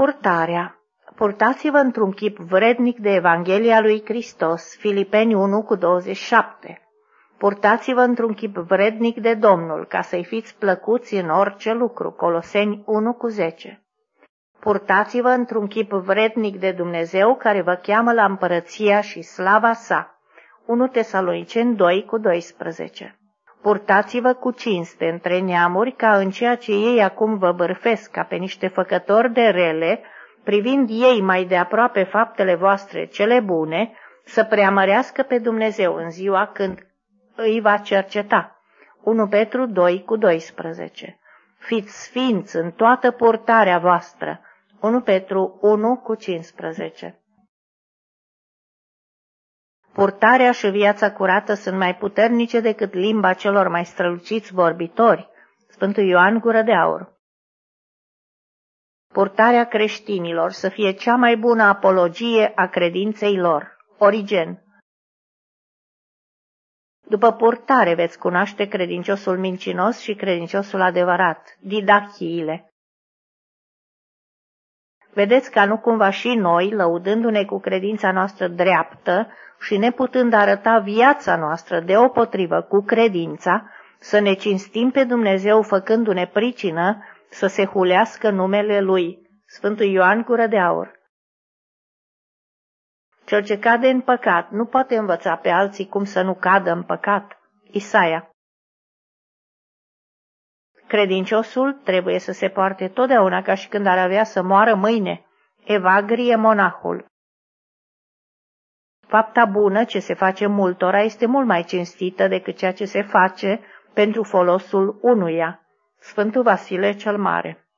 Purtarea Purtați-vă într-un chip vrednic de Evanghelia lui Hristos, Filipeni 1 cu 27. Purtați-vă într-un chip vrednic de Domnul, ca să-i fiți plăcuți în orice lucru, Coloseni 1 cu 10. Purtați-vă într-un chip vrednic de Dumnezeu care vă cheamă la împărăția și slava sa, 1 Tesaloniceni 2 cu 12. Purtați-vă cu cinste între neamuri ca în ceea ce ei acum vă bârfesc ca pe niște făcători de rele, privind ei mai de aproape faptele voastre cele bune, să preamărească pe Dumnezeu în ziua când îi va cerceta. 1 Petru 2 cu 12 Fiți sfinți în toată purtarea voastră. 1 Petru 1 cu 15 Purtarea și viața curată sunt mai puternice decât limba celor mai străluciți vorbitori. Sfântul Ioan Gură de Aur Purtarea creștinilor să fie cea mai bună apologie a credinței lor. Origen După purtare veți cunoaște credinciosul mincinos și credinciosul adevărat, didachiile. Vedeți ca nu cumva și noi, lăudându-ne cu credința noastră dreaptă și neputând arăta viața noastră deopotrivă cu credința, să ne cinstim pe Dumnezeu făcându-ne pricină să se hulească numele Lui. Sfântul Ioan Gură de Aur Cel ce cade în păcat nu poate învăța pe alții cum să nu cadă în păcat. Isaia Credinciosul trebuie să se poarte totdeauna ca și când ar avea să moară mâine. Evagrie monahul. Fapta bună ce se face multora este mult mai cinstită decât ceea ce se face pentru folosul unuia. Sfântul Vasile cel Mare.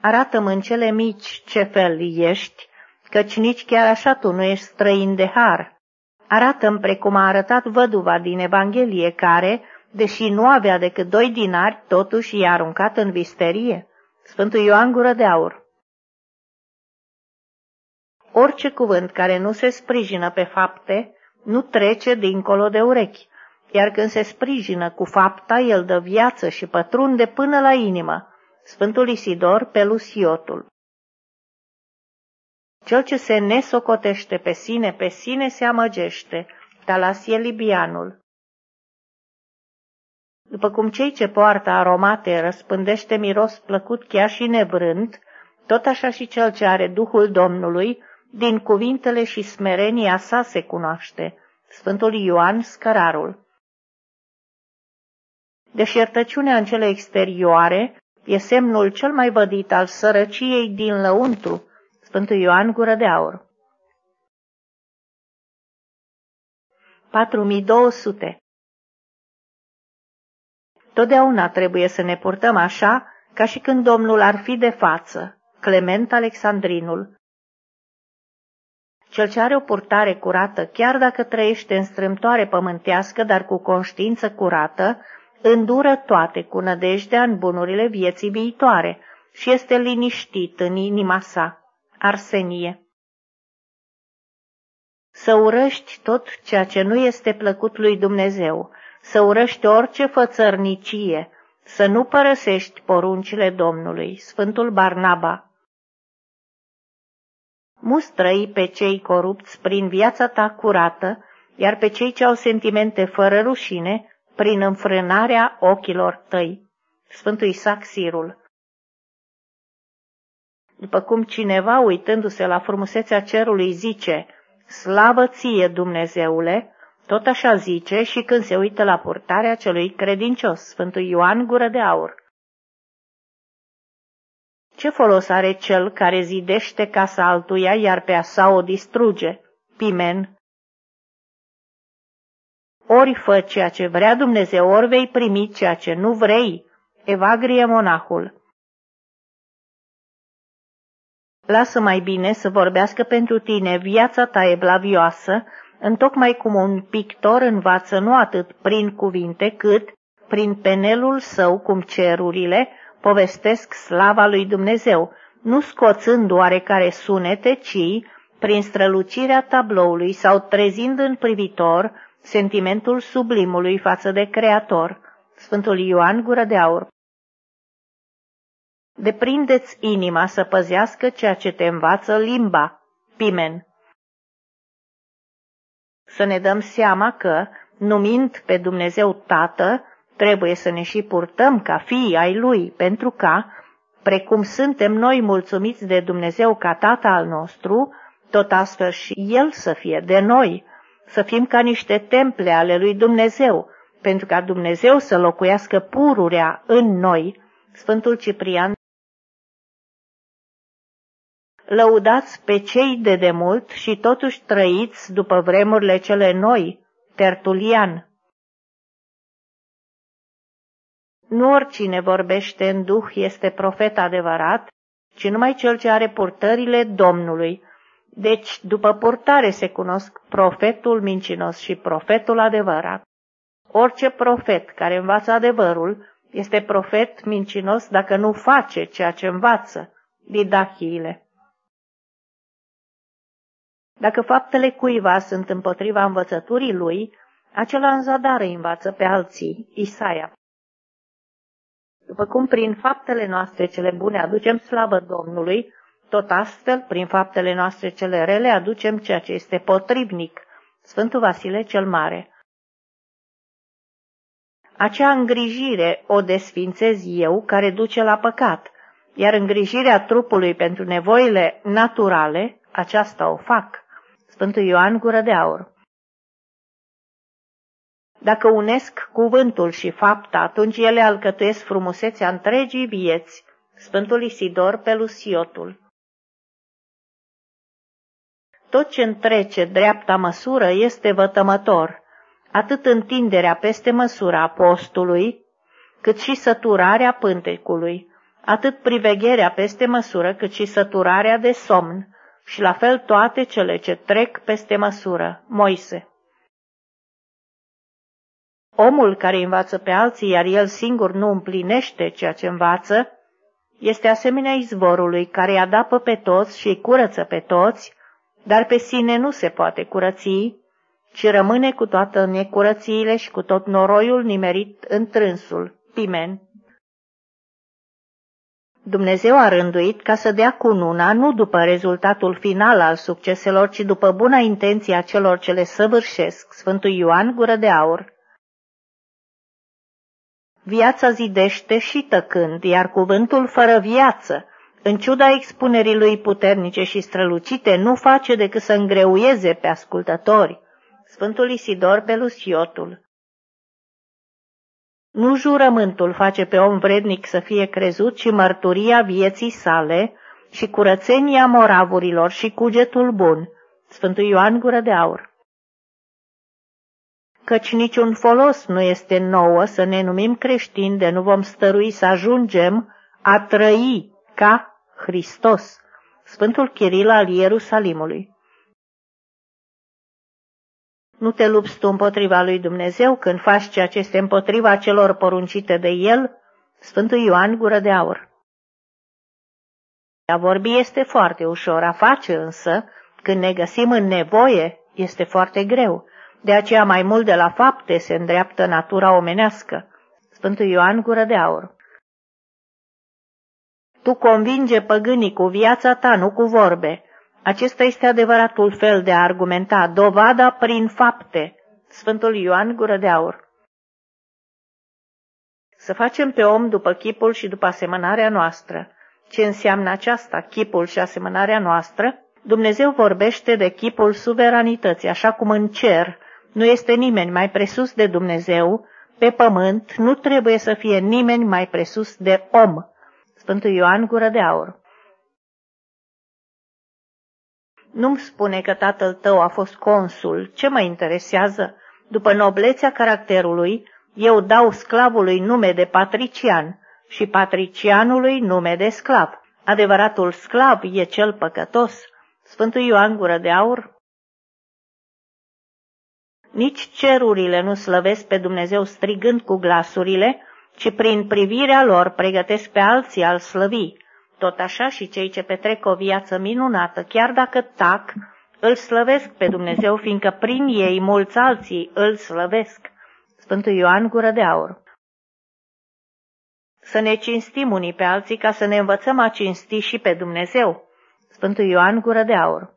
Arată-mi în cele mici ce fel ești, căci nici chiar așa tu nu ești străin de har. Arată-mi precum a arătat văduva din Evanghelie care, deși nu avea decât doi dinari, totuși i-a aruncat în visterie. Sfântul Ioan Gură de Aur Orice cuvânt care nu se sprijină pe fapte, nu trece dincolo de urechi, iar când se sprijină cu fapta, el dă viață și pătrunde până la inimă. Sfântul Isidor pe Lusiotul Cel ce se nesocotește pe sine, pe sine se amăgește. Talasie Libianul după cum cei ce poartă aromate răspândește miros plăcut chiar și nevrând, tot așa și cel ce are Duhul Domnului, din cuvintele și smerenia sa se cunoaște. Sfântul Ioan Scărarul Deșertăciunea în cele exterioare e semnul cel mai vădit al sărăciei din lăuntru. Sfântul Ioan Gură de Aur 4200 Totdeauna trebuie să ne purtăm așa ca și când Domnul ar fi de față. Clement Alexandrinul Cel ce are o purtare curată, chiar dacă trăiește în strâmtoare pământească, dar cu conștiință curată, îndură toate cu nădejdea în bunurile vieții viitoare și este liniștit în inima sa. Arsenie Să urăști tot ceea ce nu este plăcut lui Dumnezeu, să urăști orice fățărnicie, să nu părăsești poruncile Domnului. Sfântul Barnaba Mustrăi pe cei corupți prin viața ta curată, iar pe cei ce au sentimente fără rușine, prin înfrânarea ochilor tăi. Sfântul Isaac Sirul După cum cineva, uitându-se la frumusețea cerului, zice, Slavă ție, Dumnezeule, tot așa zice și când se uită la purtarea celui credincios, Sfântul Ioan Gură de Aur. Ce folos are cel care zidește casa altuia, iar pe a sa o distruge? Pimen. Ori fă ceea ce vrea Dumnezeu, ori vei primi ceea ce nu vrei. Evagrie monahul. Lasă mai bine să vorbească pentru tine viața ta eblavioasă, întocmai cum un pictor învață nu atât prin cuvinte, cât prin penelul său cum cerurile povestesc slava lui Dumnezeu, nu scoțând oarecare sunete, ci prin strălucirea tabloului sau trezind în privitor sentimentul sublimului față de Creator. Sfântul Ioan Gură de Aur Deprindeți inima să păzească ceea ce te învață limba. Pimen. Să ne dăm seama că, numind pe Dumnezeu Tată, trebuie să ne și purtăm ca fii ai Lui, pentru ca, precum suntem noi mulțumiți de Dumnezeu ca Tată al nostru, tot astfel și El să fie de noi, să fim ca niște temple ale lui Dumnezeu, pentru ca Dumnezeu să locuiască pururea în noi. Sfântul Ciprian Lăudați pe cei de demult și totuși trăiți după vremurile cele noi. Tertulian Nu oricine vorbește în duh este profet adevărat, ci numai cel ce are purtările Domnului. Deci, după purtare se cunosc profetul mincinos și profetul adevărat. Orice profet care învață adevărul este profet mincinos dacă nu face ceea ce învață, didachiile. Dacă faptele cuiva sunt împotriva învățăturii lui, acela în zadare învață pe alții, Isaia. După cum prin faptele noastre cele bune aducem slavă Domnului, tot astfel, prin faptele noastre cele rele, aducem ceea ce este potrivnic. Sfântul Vasile cel Mare. Acea îngrijire o desfințez eu care duce la păcat, iar îngrijirea trupului pentru nevoile naturale, aceasta o fac. Sfântul Ioan Gură de Aur. Dacă unesc cuvântul și fapta, atunci ele alcătuiesc frumusețea întregii vieți. Sfântul Isidor Pelusiotul. Tot ce întrece dreapta măsură este vătămător, atât întinderea peste măsura apostului, cât și săturarea pântecului, atât privegherea peste măsură, cât și săturarea de somn, și la fel toate cele ce trec peste măsură. Moise Omul care învață pe alții, iar el singur nu împlinește ceea ce învață, este asemenea izvorului care îi adapă pe toți și îi curăță pe toți, dar pe sine nu se poate curăți, ci rămâne cu toată necurățiile și cu tot noroiul nimerit în trânsul. Pimen. Dumnezeu a rânduit ca să dea cununa nu după rezultatul final al succeselor, ci după buna intenție a celor ce le săvârșesc. Sfântul Ioan, gură de aur. Viața zidește și tăcând, iar cuvântul fără viață, în ciuda expunerii lui puternice și strălucite, nu face decât să îngreuieze pe ascultători. Sfântul Isidor Pelusiotul Nu jurământul face pe om vrednic să fie crezut, ci mărturia vieții sale și curățenia moravurilor și cugetul bun. Sfântul Ioan Gură de Aur căci niciun folos nu este nouă să ne numim creștini de nu vom stărui să ajungem a trăi ca Hristos. Sfântul Chiril al Ierusalimului. Nu te lupți tu împotriva lui Dumnezeu când faci ceea ce este împotriva celor poruncite de El? Sfântul Ioan Gură de Aur. A vorbi este foarte ușor, a face însă, când ne găsim în nevoie, este foarte greu. De aceea mai mult de la fapte se îndreaptă natura omenească. Sfântul Ioan Gură de Aur Tu convinge păgânii cu viața ta, nu cu vorbe. Acesta este adevăratul fel de a argumenta, dovada prin fapte. Sfântul Ioan Gură de Aur Să facem pe om după chipul și după asemănarea noastră. Ce înseamnă aceasta, chipul și asemănarea noastră? Dumnezeu vorbește de chipul suveranității, așa cum în cer nu este nimeni mai presus de Dumnezeu, pe pământ nu trebuie să fie nimeni mai presus de om. Sfântul Ioan Gură de Aur Nu-mi spune că tatăl tău a fost consul, ce mă interesează? După noblețea caracterului, eu dau sclavului nume de patrician și patricianului nume de sclav. Adevăratul sclav e cel păcătos. Sfântul Ioan Gură de Aur nici cerurile nu slăvesc pe Dumnezeu strigând cu glasurile, ci prin privirea lor pregătesc pe alții al slăvii. Tot așa și cei ce petrec o viață minunată, chiar dacă tac, îl slăvesc pe Dumnezeu, fiindcă prin ei mulți alții îl slăvesc. Sfântul Ioan Gură de Aur să ne cinstim unii pe alții ca să ne învățăm a cinsti și pe Dumnezeu. Sfântul Ioan Gură de Aur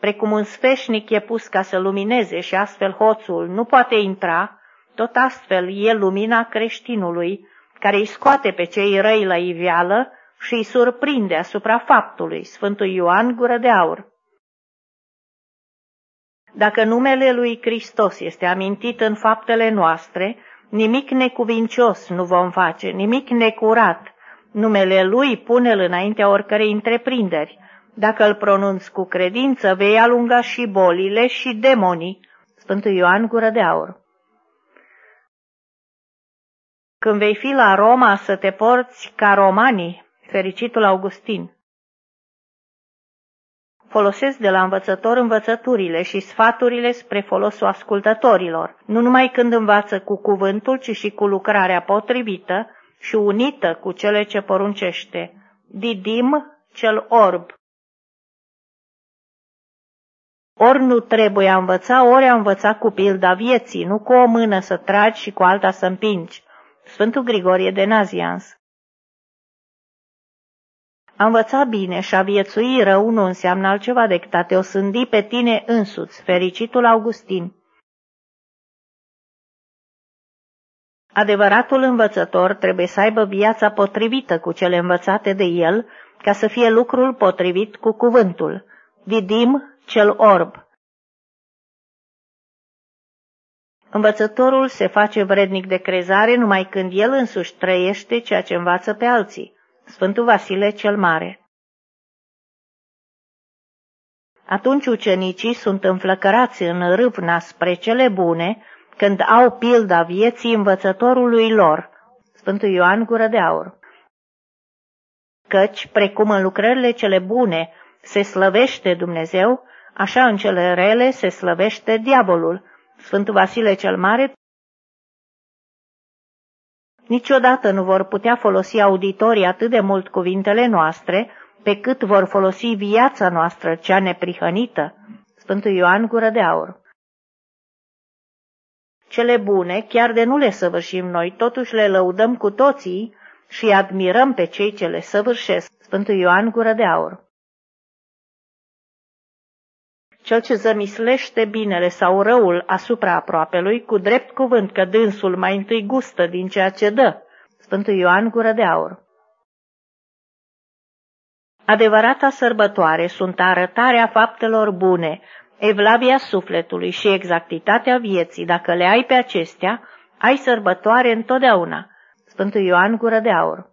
Precum un sfeșnic e pus ca să lumineze și astfel hoțul nu poate intra, tot astfel e lumina creștinului, care îi scoate pe cei răi la iveală și îi surprinde asupra faptului. Sfântul Ioan Gură de Aur Dacă numele lui Hristos este amintit în faptele noastre, Nimic necuvincios nu vom face, nimic necurat. Numele Lui pune-L înaintea oricărei întreprinderi. Dacă îl pronunți cu credință, vei alunga și bolile și demonii. Sfântul Ioan Gură de Aur Când vei fi la Roma să te porți ca romanii, fericitul Augustin folosesc de la învățător învățăturile și sfaturile spre folosul ascultătorilor, nu numai când învață cu cuvântul, ci și cu lucrarea potrivită și unită cu cele ce poruncește. Didim cel orb. Ori nu trebuie a învăța, ori a învăța cu pilda vieții, nu cu o mână să tragi și cu alta să împingi. Sfântul Grigorie de Nazians a învăța bine și a viețui rău nu înseamnă altceva decât a te osândi pe tine însuți, fericitul Augustin. Adevăratul învățător trebuie să aibă viața potrivită cu cele învățate de el, ca să fie lucrul potrivit cu cuvântul. Vidim cel orb. Învățătorul se face vrednic de crezare numai când el însuși trăiește ceea ce învață pe alții. Sfântul Vasile cel Mare Atunci ucenicii sunt înflăcărați în râvna spre cele bune, când au pilda vieții învățătorului lor, Sfântul Ioan Gură de Aur. Căci, precum în lucrările cele bune se slăvește Dumnezeu, așa în cele rele se slăvește diavolul. Sfântul Vasile cel Mare Niciodată nu vor putea folosi auditorii atât de mult cuvintele noastre, pe cât vor folosi viața noastră, cea neprihănită. Sfântul Ioan Gură de Aur Cele bune, chiar de nu le săvârșim noi, totuși le lăudăm cu toții și admirăm pe cei ce le săvârșesc. Sfântul Ioan Gură de Aur cel ce zămislește binele sau răul asupra aproapelui, cu drept cuvânt că dânsul mai întâi gustă din ceea ce dă. Sfântul Ioan Gură de Aur Adevărata sărbătoare sunt arătarea faptelor bune, evlavia sufletului și exactitatea vieții. Dacă le ai pe acestea, ai sărbătoare întotdeauna. Sfântul Ioan Gură de Aur